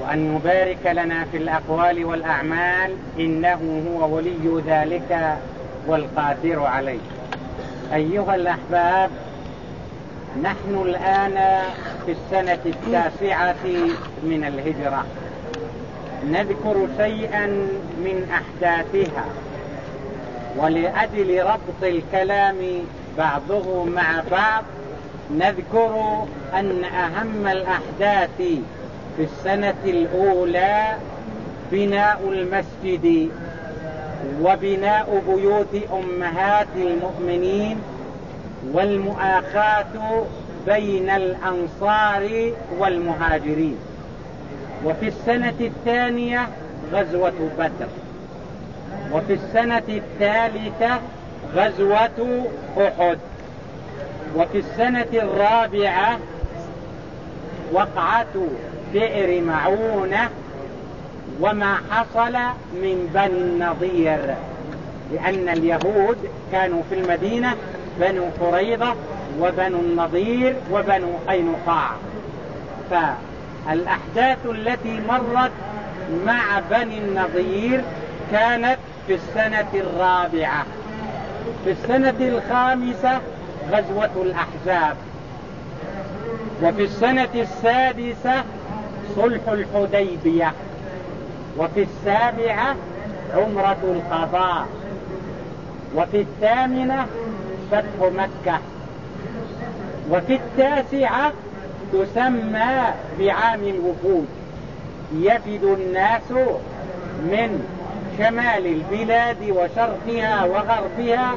وأن يبارك لنا في الأقوال والأعمال إنه هو ولي ذلك والقادر عليه. أيها الأحباب نحن الآن في السنة التاسعة من الهجرة. نذكر شيئا من أحداثها. ولأجل ربط الكلام بعضه مع بعض نذكر أن أهم الأحداث في السنة الأولى بناء المسجد وبناء بيوت أمهات المؤمنين والمؤاخاة بين الأنصار والمهاجرين. وفي السنة الثانية غزوة بدر. وفي السنة الثالثة غزوة أحد. وفي السنة الرابعة وقعة بئر معونة وما حصل من بني النضير لأن اليهود كانوا في المدينة بنو قريضة وبنو النضير وبنو قينقاع. فالأحداث التي مرت مع بني النضير كانت في السنة الرابعة. في السنة الخامسة غزوة الأحزاب. وفي السنة السادسة صلح الحديبية. وفي السابعة عمرة القضاء. وفي الثامنة فتح مكة. وفي التاسعة تسمى بعام الوفود. يفد الناس من شمال البلاد وشرقها وغربها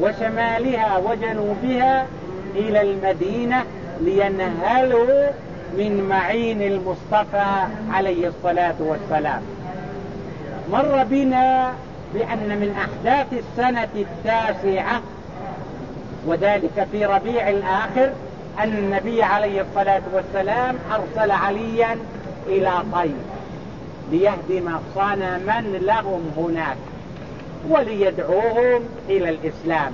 وشمالها وجنوبها إلى المدينة لينهلوا من معين المصطفى عليه الصلاة والسلام. مر بنا بأن من أحداث السنة التاسعة وذلك في ربيع الآخر أن النبي عليه الصلاة والسلام أرسل عليا إلى طيب ليهدم صنما لهم هناك وليدعوهم إلى الإسلام.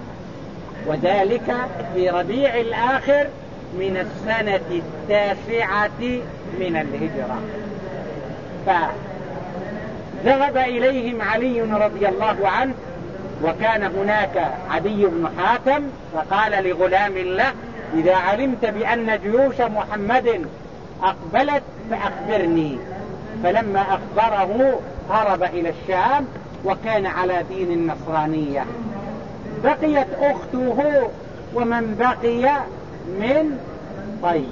وذلك في ربيع الآخر من السنة التاسعة من الهجرة. فذهب إليهم علي رضي الله عنه وكان هناك عدي بن حاتم فقال لغلام له إذا علمت بأن جيوش محمد أقبلت فأخبرني. فلما أخبره هرب إلى الشام وكان على دين النصرانية. بقيت أخته ومن بقي من طيب.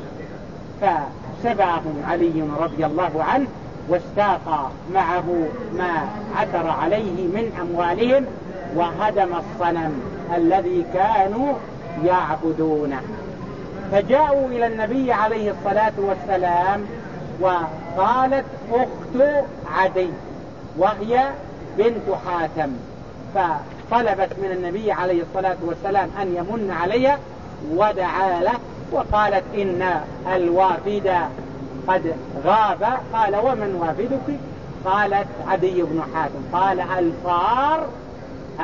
فسبعهم علي رضي الله عنه واستاق معه ما عثر عليه من أموالهم وهدم الصنم الذي كانوا يعبدونه. فجاءوا إلى النبي عليه الصلاة والسلام وقالت أخت عدي وهي بنت حاتم. فطلبت من النبي عليه الصلاة والسلام أن يمن عليها ودعا له وقالت إن الوافد قد غاب. قال ومن وافدك؟ قالت عدي بن حاتم. قال الفار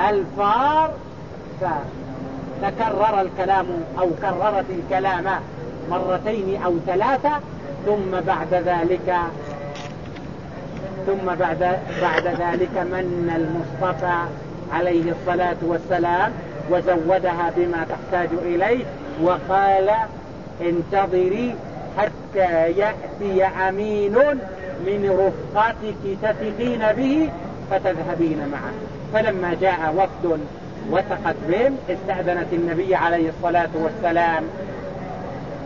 الفار. فتكرر الكلام أو كررت الكلام مرتين أو ثلاثة ثم بعد ذلك ثم بعد بعد ذلك من المصطفى عليه الصلاة والسلام وزودها بما تحتاج إليه وقال انتظري حتى يأتي أمين من رفقتك تثقين به فتذهبين معه. فلما جاء وفد وثقت بهم استأذنت النبي عليه الصلاة والسلام.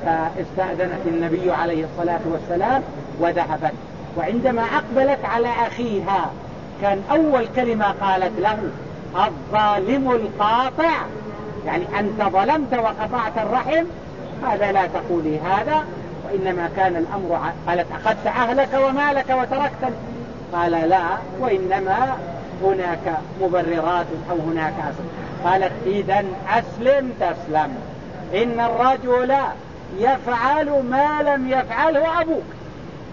فاستأذنت النبي عليه الصلاة والسلام وذهبت. وعندما أقبلت على أخيها كان أول كلمة قالت له الظالم القاطع. يعني أنت ظلمت وقطعت الرحم هذا لا تقولي هذا وإنما كان الأمر قالت أخذت أهلك ومالك وتركت قال لا وإنما هناك مبررات أو هناك أسلم. قالت إذا أسلم تسلم. إن الرجل يفعل ما لم يفعله أبوك.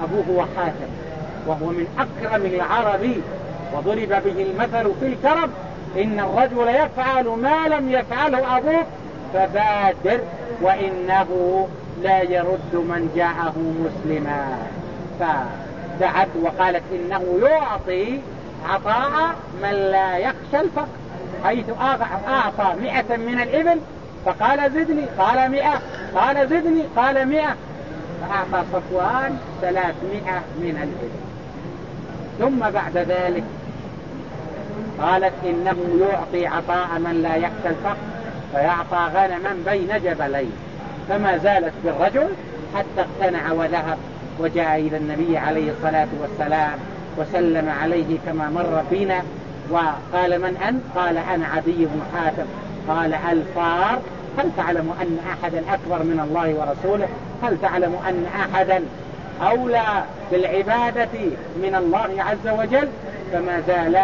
أبوه هو حاتم وهو من أكرم العرب وضرب به المثل في الكرم. إن الرجل يفعل ما لم يفعله أبوك فبادر وإنه لا يرد من جاءه مسلما. فدعت وقالت إنه يعطي عطاء من لا يخشى الفقر حيث أعطى مئة من الإبل فقال زدني قال مئة قال زدني قال مئة. فأعطى صفوان ثلاثمائة من الإبل. ثم بعد ذلك قالت إنه يعطي عطاء من لا يخشى الفقر فيعطى غنما بين جبلين فما زالت بالرجل حتى اقتنع وذهب وجاء إلى النبي عليه الصلاة والسلام وسلم عليه كما مر فينا وقال من أنت؟ قال أنا عدي بن حاتم. قال الفار هل تعلم أن أحدا أكبر من الله ورسوله؟ هل تعلم أن أحدا أولى بالعبادة من الله عز وجل؟ فما زال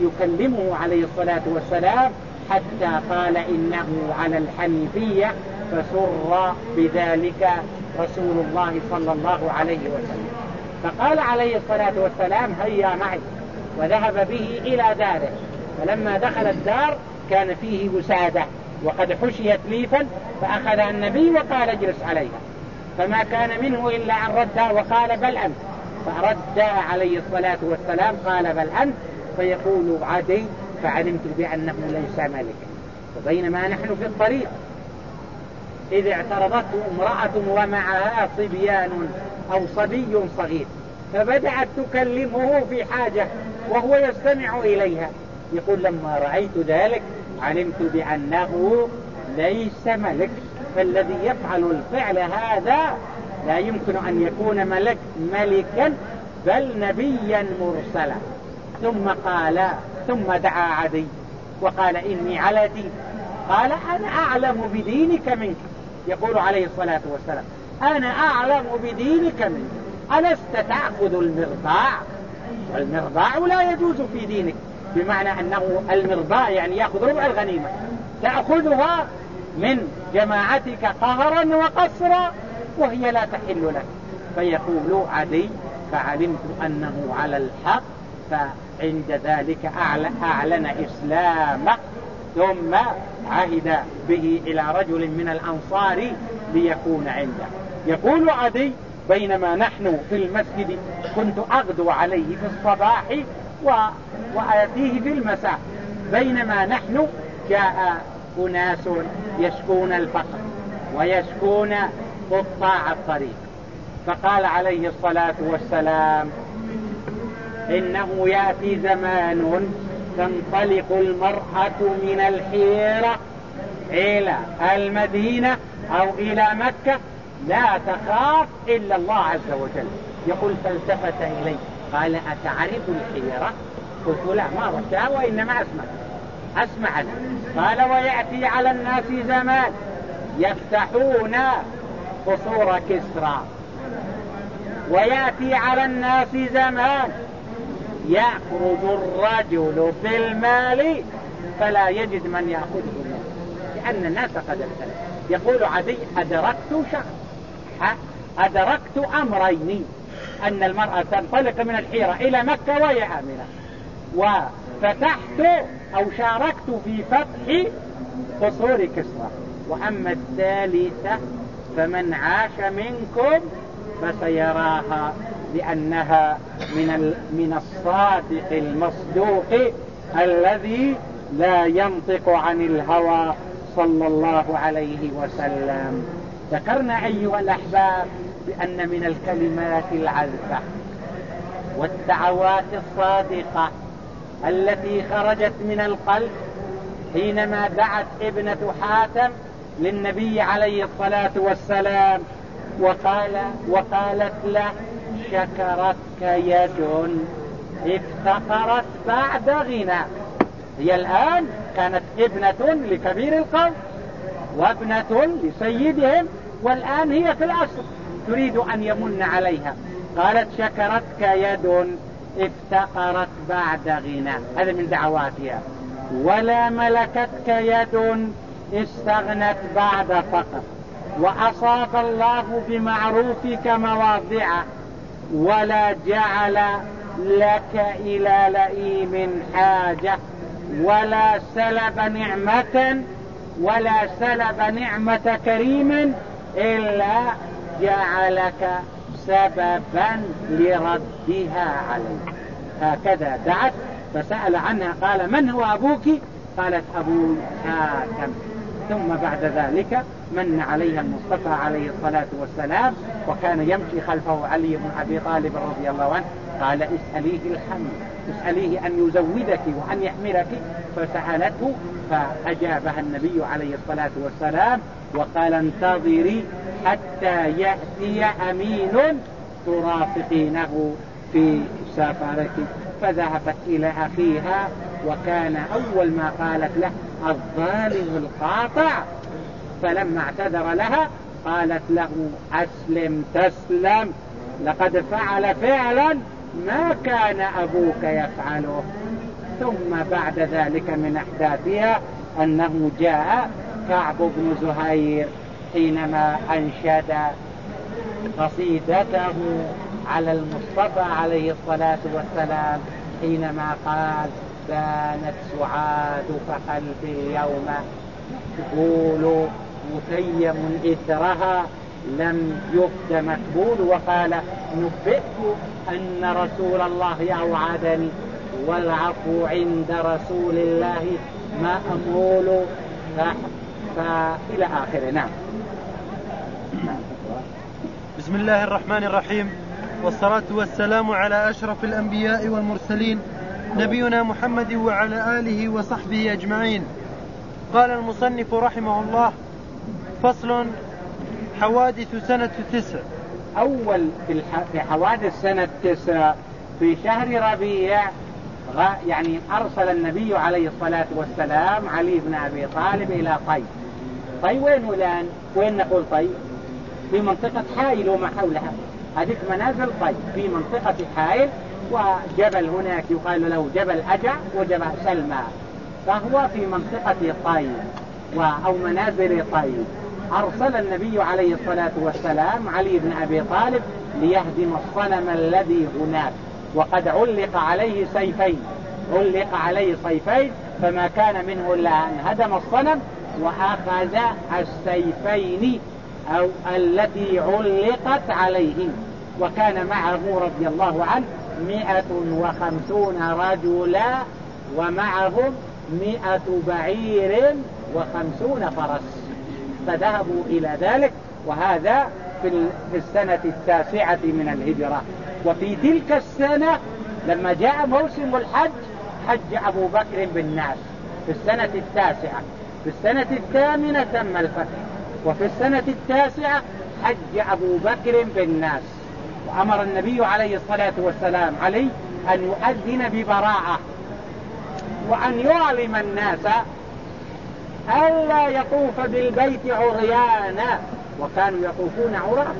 يكلمه عليه الصلاة والسلام حتى قال إنه على الحنيفية فسر بذلك رسول الله صلى الله عليه وسلم. فقال عليه الصلاة والسلام هيا معي. وذهب به إلى داره. فلما دخل الدار كان فيه وسادة. وقد حشيت ليفا فأخذها النبي وقال اجلس عليها. فما كان منه إلا أن ردها وقال بل أنت. فردها عليه الصلاة والسلام قال بل أنت. فيقول عدي فعلمت بأنه ليس ملكا وبينما نحن في الطريق. إذ اعترضته امرأة ومعها صبيان أو صبي صغير فبدأت تكلمه في حاجة وهو يستمع إليها. يقول لما رأيت ذلك علمت بأنه ليس ملك. فالذي يفعل الفعل هذا لا يمكن أن يكون ملك ملكا بل نبيا مرسلا. ثم قال ثم دعا عدي وقال إني على دين. قال أنا أعلم بدينك منك. يقول عليه الصلاة والسلام أنا أعلم بدينك منك. ألست تأخذ المرضاع؟ والمرضاع لا يجوز في دينك بمعنى أنه المرضاع يعني يأخذ ربع الغنيمة. تأخذها من جماعتك قهرا وقصرا وهي لا تحل لك. فيقول عدي فعلمت أنه على الحق فعند ذلك أعلن إسلامه ثم عهد به إلى رجل من الأنصار ليكون عنده. يقول عدي بينما نحن في المسجد كنت أغدو عليه في الصباح و... وآتيه في المساء. بينما نحن جاء أناس يشكون الفقر ويشكون قطاع الطريق. فقال عليه الصلاة والسلام إنه يأتي زمان تنطلق المرأة من الحيرة إلى المدينة أو إلى مكة لا تخاف إلا الله عز وجل. يقول فالتفت إلي قال أتعرف الحيرة؟ قلت لا ما رحتها وإنما أسمع. أسمع قال ويأتي على الناس زمان يفتحون قصور كسرى. ويأتي على الناس زمان يأخذ الرجل في المال فلا يجد من يأخذه منه لأن الناس قد ابتلت يقول عدي أدركت شخص. أدركت أمرين. أن المرأة تنطلق من الحيرة إلى مكة وهي آمنة. وفتحت أو شاركت في فتح قصور كسرى. وأما الثالثة فمن عاش منكم فسيراها. لأنها من من الصادق المصدوق الذي لا ينطق عن الهوى صلى الله عليه وسلم. ذكرنا أيها الأحباب بأن من الكلمات العذبة والدعوات الصادقة التي خرجت من القلب حينما دعت ابنة حاتم للنبي عليه الصلاة والسلام وقال وقالت له شكرتك يد افتقرت بعد غنى. هي الآن كانت ابنة لكبير القوم وابنة لسيدهم والآن هي في الأصل تريد أن يمن عليها. قالت شكرتك يد افتقرت بعد غنى. هذا من دعواتها. ولا ملكتك يد استغنت بعد فقر. وأصاب الله بمعروفك مواضعه. ولا جعل لك إلى لئيم حاجة. ولا سلب نعمة ولا سلب نعمة كريم إلا جعلك سببا لردها عليك. هكذا دعت فسأل عنها قال من هو أبوك؟ قالت أبو حاتم ثم بعد ذلك من عليها المصطفى عليه الصلاة والسلام وكان يمشي خلفه علي بن أبي طالب رضي الله عنه قال اسأليه الحمد اسأليه أن يزودك وأن يحملك فسألته فأجابها النبي عليه الصلاة والسلام وقال انتظري حتى يأتي أمين ترافقينه في سفرك فذهبت إلى أخيها وكان أول ما قالت له الظالم القاطع. فلما اعتذر لها قالت له أسلم تسلم لقد فعل فعلا ما كان أبوك يفعله. ثم بعد ذلك من أحداثها أنه جاء كعب بن زهير حينما أنشد قصيدته على المصطفى عليه الصلاة والسلام حينما قال بانت سعاد فقلبي اليوم تقول متيم إثرها لم يفد مكبول وقال نبئت أن رسول الله أوعدني والعفو عند رسول الله مأمول فإلى آخره. نعم. بسم الله الرحمن الرحيم. والصلاة والسلام على أشرف الأنبياء والمرسلين نبينا محمد وعلى آله وصحبه أجمعين. قال المصنف رحمه الله فصل حوادث سنة تسع. أول في حوادث سنة تسع في شهر ربيع يعني أرسل النبي عليه الصلاة والسلام علي بن أبي طالب إلى طي. طي وين الآن؟ وين نقول طي؟ في منطقة حائل وما حولها. هذيك منازل طي. في منطقة حائل وجبل هناك يقال له جبل أجع وجبل سلمى. فهو في منطقة طي أو منازل طي. أرسل النبي عليه الصلاة والسلام علي بن أبي طالب ليهدم الصنم الذي هناك. وقد علق عليه سيفين. علق عليه سيفين فما كان منه إلا أن هدم الصنم وأخذ السيفين أو التي علقت عليه وكان معه رضي الله عنه مئة وخمسون رجلا ومعهم مئة بعير وخمسون فرس. فذهبوا إلى ذلك وهذا في السنة التاسعة من الهجرة. وفي تلك السنة لما جاء موسم الحج حج أبو بكر بالناس. في السنة التاسعة. في السنة الثامنة تم الفتح. وفي السنة التاسعة حج أبو بكر بالناس. وأمر النبي عليه الصلاة والسلام علي أن يؤذن ببراءة وأن يعلم الناس ألا يطوف بالبيت عريانا وكانوا يطوفون عراة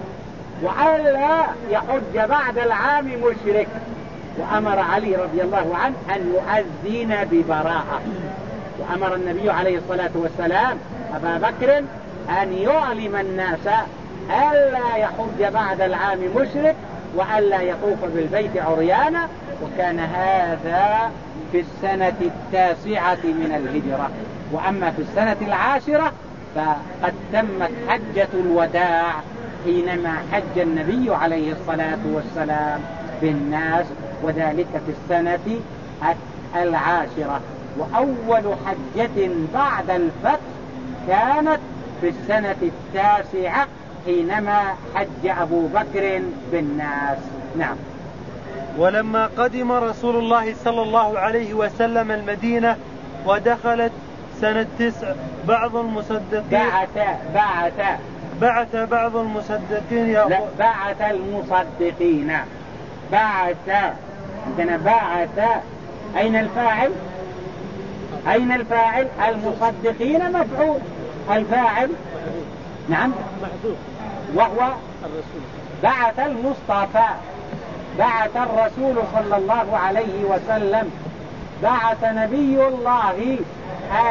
وألا يحج بعد العام مشرك. وأمر علي رضي الله عنه أن يؤذن ببراءة. وأمر النبي عليه الصلاة والسلام أبا بكر أن يعلم الناس ألا يحج بعد العام مشرك وألا يطوف بالبيت عريانا. وكان هذا في السنة التاسعة من الهجرة. وأما في السنة العاشرة فقد تمت حجة الوداع حينما حج النبي عليه الصلاة والسلام بالناس وذلك في السنة العاشرة. وأول حجة بعد الفتح كانت في السنة التاسعة حينما حج أبو بكر بالناس. نعم. ولما قدم رسول الله صلى الله عليه وسلم المدينة ودخلت سنة تسع بعض المصدقين بعث بعث. بعث بعض المصدقين يا لا بعث المصدقين. بعث. عندنا بعث. أين الفاعل؟ أين الفاعل؟ المصدقين مفعول. الفاعل؟ نعم. وهو بعث المصطفى. بعث الرسول صلى الله عليه وسلم. بعث نبي الله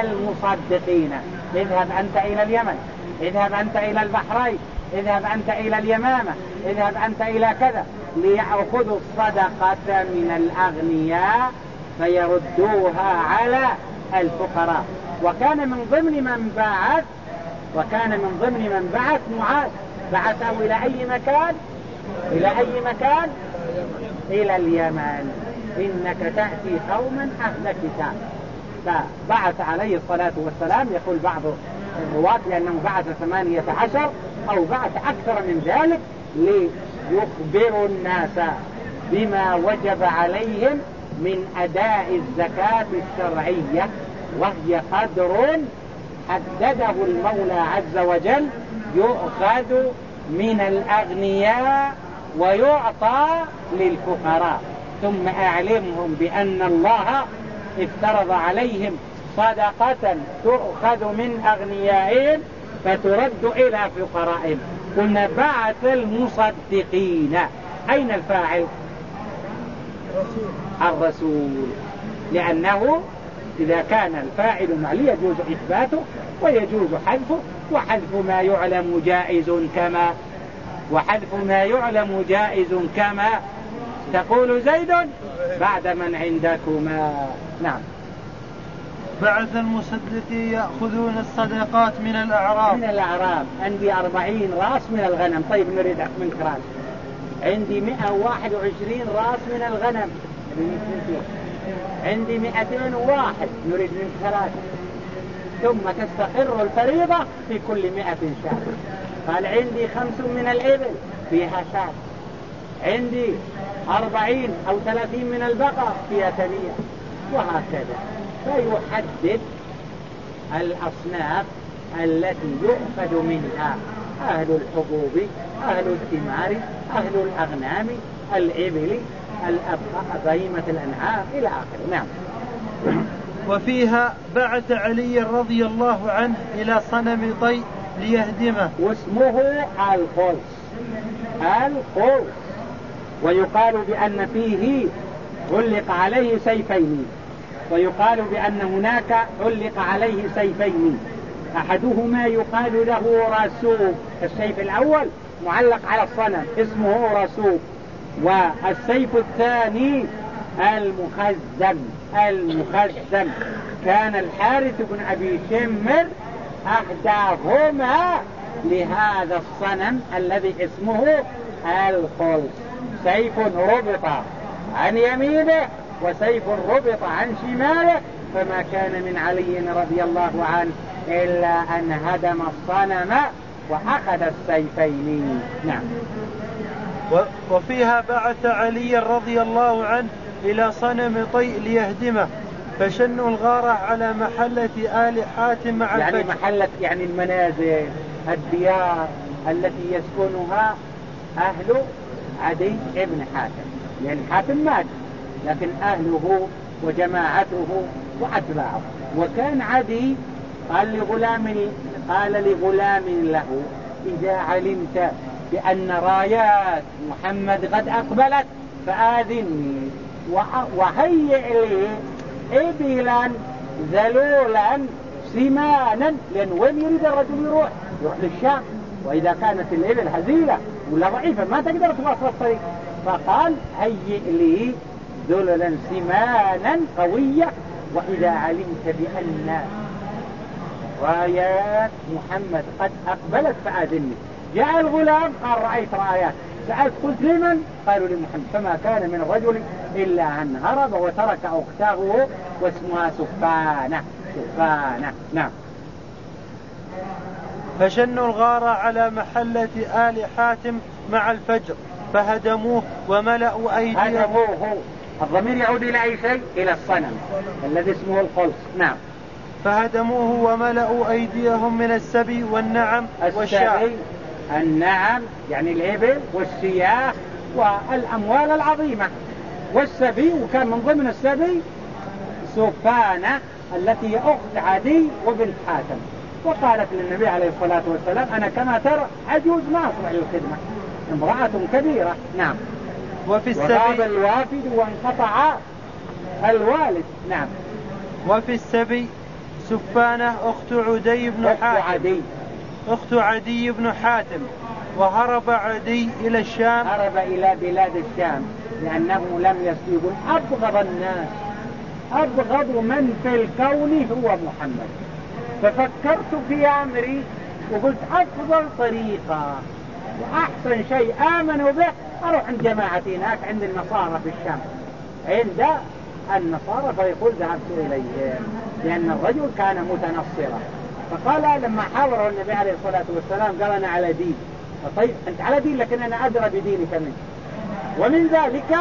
المصدقين. اذهب أنت إلى اليمن اذهب أنت إلى البحرين اذهب أنت إلى اليمامة اذهب أنت إلى كذا ليأخذوا الصدقة من الأغنياء فيردوها على الفقراء. وكان من ضمن من بعث وكان من ضمن من بعث معاذ. بعثه إلى أي مكان؟ إلى أي مكان؟ إلى اليمن. إنك تأتي قوما أهل كتاب فبعث عليه الصلاة والسلام يقول بعض الرواة لأنه بعث ثمانية عشر أو بعث أكثر من ذلك ليخبروا الناس بما وجب عليهم من أداء الزكاة الشرعية وهي قدر حدده المولى عز وجل يؤخذ من الأغنياء ويعطى للفقراء. ثم أعلمهم بأن الله افترض عليهم صدقة تؤخذ من أغنيائهم فترد إلى فقرائهم. قلنا بعث المصدقين. أين الفاعل؟ الرسول. لأنه إذا كان الفاعل معلي يجوز إثباته ويجوز حذفه وحذف ما يعلم جائز كما وحذف ما يعلم جائز كما تقول زيد بعد من عندكما. نعم. بعث المصدقين يأخذون الصدقات من الأعراب. من الأعراب. عندي أربعين راس من الغنم. طيب نريد منك راس عندي مئة وواحد وعشرين راس من الغنم. عندي مئتين وواحد نريد منك ثلاثة. ثم تستقر الفريضة في كل مئة شاة. قال عندي خمس من الإبل. فيها شاة. عندي أربعين أو ثلاثين من البقر فيها ثنية وهكذا. فيحدد الأصناف التي يؤخذ منها أهل الحبوب أهل الثمار أهل الأغنام الإبل بهيمة الأنعام إلى آخره. نعم. وفيها بعث علي رضي الله عنه إلى صنم طي ليهدمه. واسمه القلص القلص ويقال بأن فيه علق عليه سيفين. ويقال بأن هناك علق عليه سيفين. أحدهما يقال له رسوب السيف الأول معلق على الصنم اسمه رسوب والسيف الثاني المخزم المخزم كان الحارث بن أبي شمر أهداهما لهذا الصنم الذي اسمه الخلص. سيف ربط عن يمينه وسيف ربط عن شماله فما كان من علي رضي الله عنه إلا أن هدم الصنم وأخذ السيفين نعم وفيها بعث علي رضي الله عنه إلى صنم طي ليهدمه فشنوا الغارة على محلة آل حاتم مع يعني الفجر. محلة يعني المنازل الديار التي يسكنها أهل عدي ابن حاتم. يعني حاتم مات لكن أهله وجماعته وأتباعه. وكان عدي قال لغلام قال لغلام له إذا علمت بأن رايات محمد قد أقبلت فآذني وهيئ لي إبلا ذلولا سمانا لأن وين يريد الرجل يروح؟ يروح للشام. وإذا كانت الإبل هزيلة ولا ضعيفة ما تقدر تواصل الطريق. فقال هيئ لي ذللا سمانا قوية وإذا علمت بأن رايات محمد قد أقبلت فآذني جاء الغلام قال رأيت رايات. سألت قلت لمن؟ قالوا لمحمد. فما كان من الرجل إلا أن هرب وترك أخته واسمها سفانة. سفانة. نعم. فشنوا الغار على محلة آل حاتم مع الفجر فهدموه وملأوا أيديهم. هدموه. الضمير يعود إلى أي شيء؟ إلى الصنم الذي اسمه القلص نعم. فهدموه وملأوا أيديهم من السبي والنعم والشاء النعم يعني الإبل والشياه والأموال العظيمة. والسبي وكان من ضمن السبي سفانة التي هي أخت عدي وبنت حاتم. وقالت للنبي عليه الصلاة والسلام أنا كما ترى عجوز ما أصلح للخدمة. امرأة كبيرة نعم. وفي وغاب السبي الوافد وانقطع الوالد نعم. وفي السبي سفانة أخت عدي بن أخت حاتم. عدي. أخت عدي بن حاتم. وهرب عدي إلى الشام. هرب إلى بلاد الشام لأنه لم يسلب أبغض الناس. أبغض من في الكون هو محمد. ففكرت في أمري وقلت أفضل طريقة وأحسن شيء آمنوا به. أروح عند جماعتي هناك عند النصارى في الشام. عند النصارى فيقول ذهبت إليهم لأن الرجل كان متنصرا. فقال لما حاوره النبي عليه الصلاة والسلام قال أنا على دين. طيب أنت على دين لكن أنا أدرى بدينك منك. ومن ذلك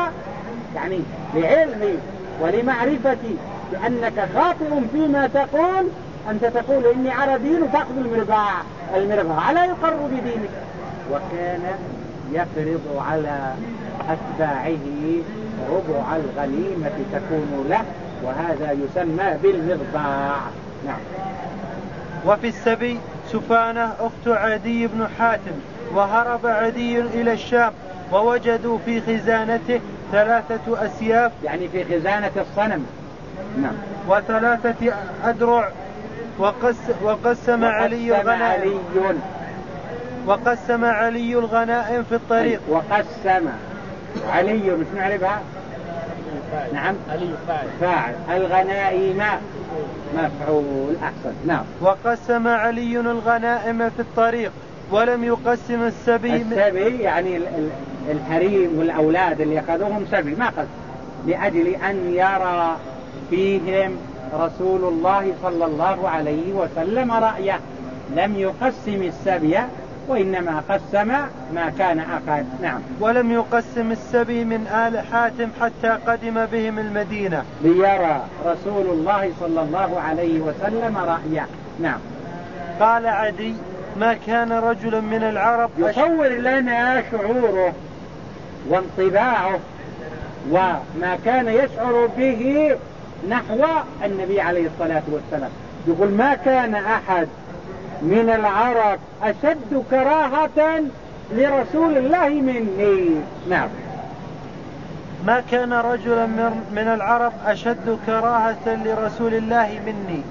يعني لعلمي ولمعرفتي بأنك خاطئ فيما تقول أنت تقول إني على دين وتأخذ المرباع المرباع على يقر بدينك. وكان يفرض على أتباعه ربع الغنيمة تكون له وهذا يسمى بالمرباع نعم. وفي السبي سفانة أخت عدي بن حاتم وهرب عدي إلى الشام ووجدوا في خزانته ثلاثة أسياف. يعني في خزانة الصنم. نعم. وثلاثة أدرع. وقس وقسم علي الغنائم. علي. وقسم علي الغنائم في الطريق. وقسم علي وش نعربها نعم. علي فاعل. فاعل. الغنائم مفعول. أحسن. نعم. وقسم علي الغنائم في الطريق ولم يقسم السبي السبي يعني ال- ال- الحريم والأولاد اللي أخذوهم سبي ما قصد؟ لأجل أن يرى فيهم رسول الله صلى الله عليه وسلم رأيه. لم يقسم السبي وإنما قسم ما كان أخذ نعم. ولم يقسم السبي من آل حاتم حتى قدم بهم المدينة. ليرى رسول الله صلى الله عليه وسلم رأيه. نعم. قال عدي ما كان رجلا من العرب يصور لنا شعوره وانطباعه وما كان يشعر به نحو النبي عليه الصلاة والسلام. يقول ما كان أحد من العرب أشد كراهة لرسول الله مني. نعم. ما كان رجلا من, العرب أشد كراهة لرسول الله مني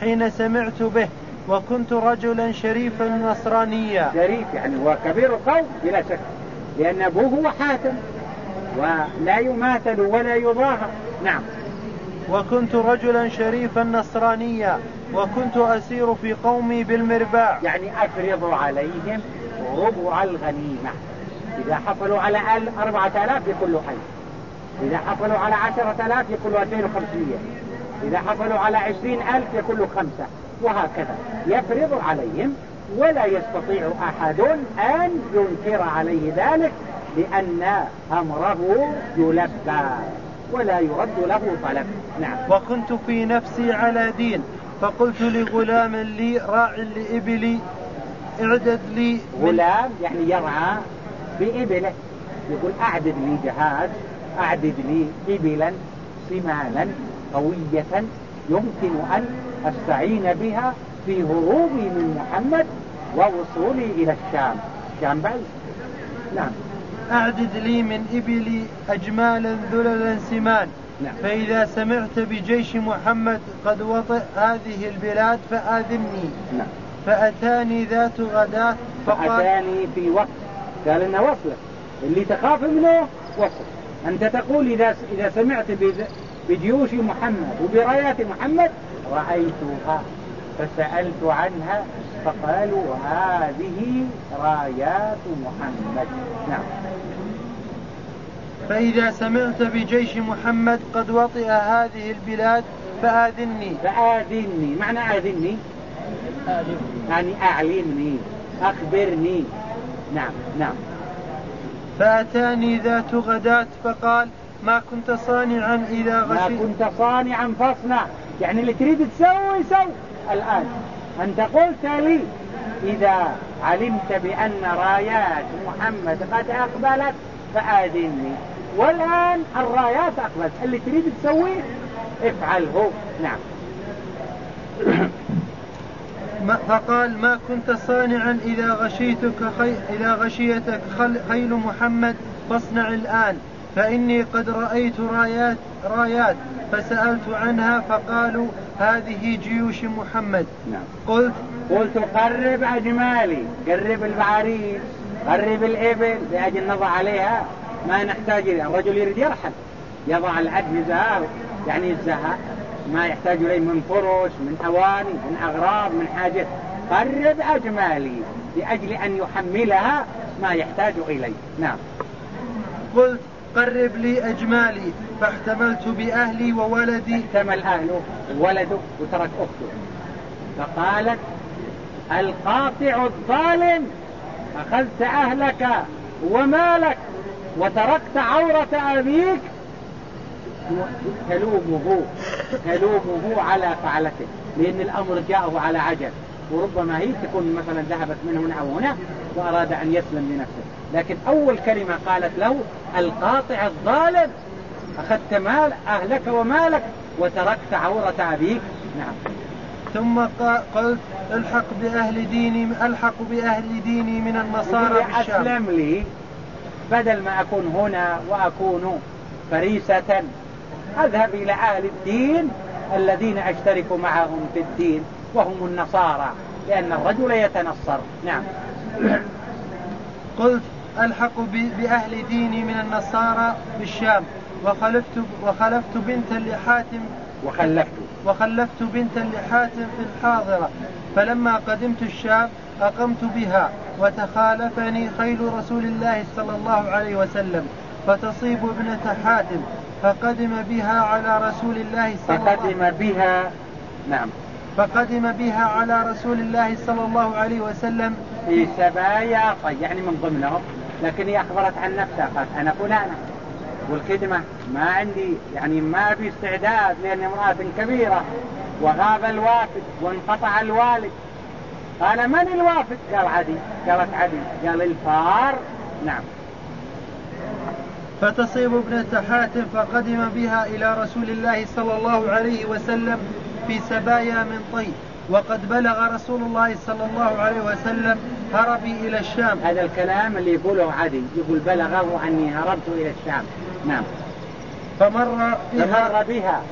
حين سمعت به وكنت رجلا شريفا نصرانيا. شريف يعني هو كبير القوم بلا شك لأن أبوه هو حاتم ولا يماثل ولا يضاهى نعم. وكنت رجلا شريفا نصرانيا وكنت أسير في قومي بالمرباع يعني أفرض عليهم ربع الغنيمة. إذا حصلوا على ال- أربعة آلاف يكون له حي. إذا حصلوا على عشرة آلاف يكون له 2500 إذا حصلوا على عشرين ألف يكون له خمسة. وهكذا. يفرض عليهم ولا يستطيع أحد أن ينكر عليه ذلك لأن أمره يلبى. ولا يرد له طلب. نعم. وكنت في نفسي على دين فقلت لغلام لي راع لإبلي اعدد لي غلام يعني يرعى بإبله. يقول أعدد لي جهاز أعدد لي إبلا سمانا قوية يمكن أن أستعين بها في هروبي من محمد ووصولي إلى الشام. الشام بعيد. نعم. أعدد لي من إبلي أجمالا ذللا سمان. نعم. فإذا سمعت بجيش محمد قد وطئ هذه البلاد فآذني نعم. فأتاني ذات غداة فقال فأتاني في وقت. قال إنه وصلك. اللي تخاف منه وصل. أنت تقول إذا إذا سمعت بجيوش محمد وبرايات محمد رأيتها فسألت عنها فقالوا هذه رايات محمد. نعم. فإذا سمعت بجيش محمد قد وطئ هذه البلاد فآذني فآذني معنى آذني يعني أعلمني أخبرني. نعم نعم. فأتاني ذات غداة فقال ما كنت صانعا إذا ما غشيت كنت صانعا فاصنع. يعني اللي تريد تسوي سوي. الآن أنت قلت لي إذا علمت بأن رايات محمد قد أقبلت فآذني والآن الرايات أقبلت اللي تريد تسويه افعله. نعم. ما- فقال ما كنت صانعا إذا غشيتك خي... إذا غشيتك خل... خيل محمد فاصنع الآن. فإني قد رأيت رايات رايات فسألت عنها فقالوا هذه جيوش محمد. نعم. قلت قلت قرب أجمالي. قرب البعاريس. قرب الإبل لأجل نضع عليها. ما نحتاج الرجل يريد يرحل. يضع الأجهزة يعني الزهاء ما يحتاج إليه من فرش من أواني من أغراض من حاجة. قرب أجمالي لأجل أن يحملها ما يحتاج إليه. نعم. قلت قرب لي أجمالي فاحتملت بأهلي وولدي. احتمل أهله وولده وترك أخته. فقالت القاطع الظالم أخذت أهلك ومالك. وتركت عورة أبيك تلومه تلومه على فعلته لأن الأمر جاءه على عجل. وربما هي تكون مثلا ذهبت من هنا أو هنا وأراد أن يسلم لنفسه. لكن أول كلمة قالت له القاطع الظالم أخذت مال أهلك ومالك وتركت عورة أبيك. نعم. ثم قلت الحق بأهل ديني ألحق بأهل ديني من النصارى بالشام. أسلم لي بدل ما أكون هنا وأكون فريسة أذهب إلى أهل الدين الذين أشترك معهم في الدين وهم النصارى لأن الرجل يتنصر. نعم. قلت ألحق بأهل ديني من النصارى بالشام وخلفت وخلفت بنتا لحاتم وخلفت. وخلفت بنتا لحاتم في الحاضرة. فلما قدمت الشام أقمت بها وتخالفني خيل رسول الله صلى الله عليه وسلم فتصيب ابنة حاتم فقدم بها على رسول الله صلى الله عليه وسلم. فقدم بها نعم. فقدم بها على رسول الله صلى الله عليه وسلم. في سبايا طيب يعني من ضمنهم لكن هي أخبرت عن نفسها قالت أنا فلانة. والخدمة ما عندي يعني ما في استعداد لأن امرأة كبيرة وغاب الوافد وانقطع الوالد. قال من الوافد؟ قال عدي. قالت عدي. قال الفار. نعم. فتصيب ابنة حاتم فقدم بها إلى رسول الله صلى الله عليه وسلم في سبايا من طي وقد بلغ رسول الله صلى الله عليه وسلم هربي إلى الشام. هذا الكلام اللي يقوله عدي. يقول بلغه أني هربت إلى الشام. نعم. فمر بها. فمر بها.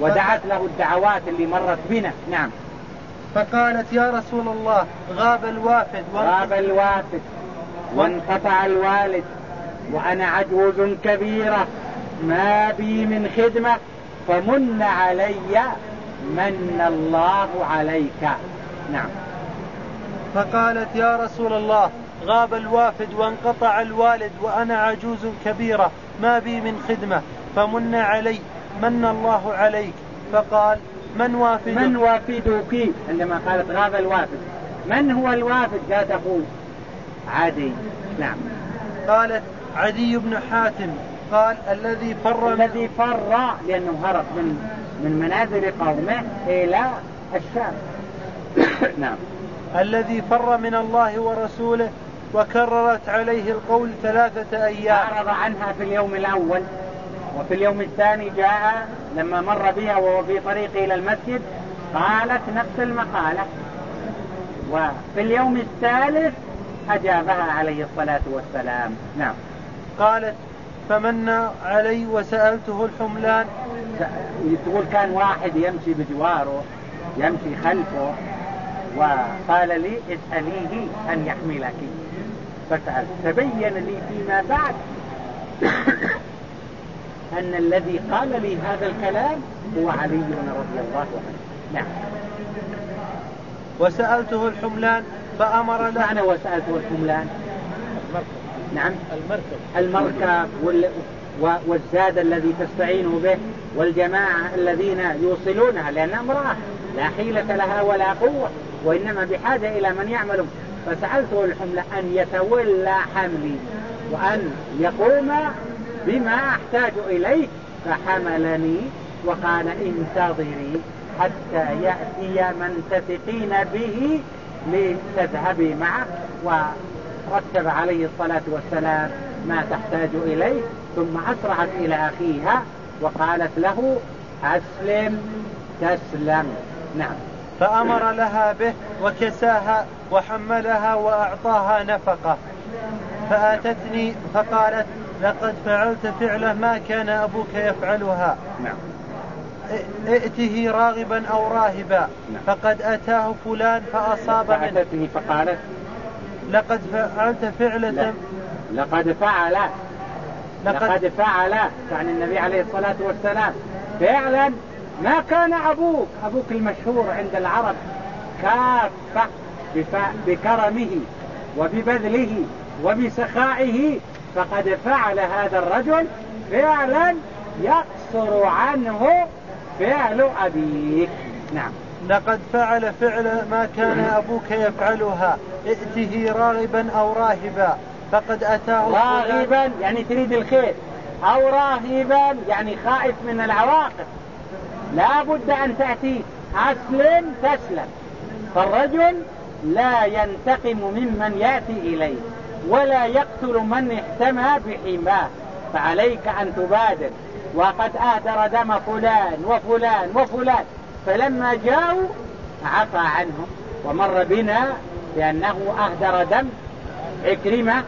ودعت له الدعوات اللي مرت بنا. نعم. فقالت يا رسول الله غاب الوافد غاب الوافد وانقطع الوالد. وأنا عجوز كبيرة ما بي من خدمة فمن علي من الله عليك. نعم. فقالت يا رسول الله غاب الوافد وانقطع الوالد وأنا عجوز كبيرة ما بي من خدمة فمن علي من الله عليك. فقال من وافدك من وافدك عندما قالت غاب الوافد. من هو الوافد؟ قالت أخوه عدي. نعم. قالت عدي بن حاتم. قال الذي فر الذي فر لأنه هرب من من منازل قومه إلى الشام. نعم. الذي فر من الله ورسوله وكررت عليه القول ثلاثة أيام. أعرض عنها في اليوم الأول. وفي اليوم الثاني جاء لما مر بها وهو في طريقه إلى المسجد قالت نفس المقالة. وفي اليوم الثالث أجابها عليه الصلاة والسلام. نعم. قالت فمن علي وسألته الحملان تقول كان واحد يمشي بجواره يمشي خلفه وقال لي اسأليه أن يحملك. فسأل تبين لي فيما بعد. أن الذي قال لي هذا الكلام هو علي رضي الله عنه. نعم. وسألته الحملان فأمر له معنى وسألته الحملان؟ نعم. المركب. المركب وال... والزاد الذي تستعين به والجماعة الذين يوصلونها لأنها امرأة لا حيلة لها ولا قوة وإنما بحاجة إلى من يعمل فسألته الحملة أن يتولى حملي وأن يقوم بما أحتاج إليه فحملني وقال انتظري حتى يأتي من تثقين به لتذهبي معه. ورتب عليه الصلاة والسلام ما تحتاج إليه ثم أسرعت إلى أخيها وقالت له أسلم تسلم. نعم. فأمر لها به وكساها وحملها وأعطاها نفقة. فأتتني فقالت لقد فعلت فعلة ما كان أبوك يفعلها. نعم. ائته راغبا أو راهبا نعم. فقد أتاه فلان فأصاب منه. فقالت لقد فعلت فعلة لا. لقد فعل. لقد, لقد فعل. يعني النبي عليه الصلاة والسلام فعلا ما كان أبوك. أبوك المشهور عند العرب كافة بكرمه وببذله وبسخائه فقد فعل هذا الرجل فعلا يقصر عنه فعل أبيك. نعم. لقد فعل فعل ما كان أبوك يفعلها. ائته راغبا أو راهبا. فقد أتاه راغبا يعني تريد الخير. أو راهبا يعني خائف من العواقب. لا بد أن تأتي. أسلم تسلم. فالرجل لا ينتقم ممن يأتي إليه. ولا يقتل من احتمى بحماه. فعليك أن تبادر. وقد أهدر دم فلان وفلان وفلان. فلما جاءوا عفى عنهم. ومر بنا بأنه أهدر دم عكرمة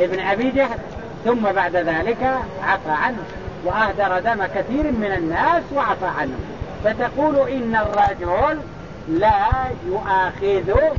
ابن أبي جهل. ثم بعد ذلك عفى عنه. وأهدر دم كثير من الناس وعفى عنه فتقول إن الرجل لا يؤاخذ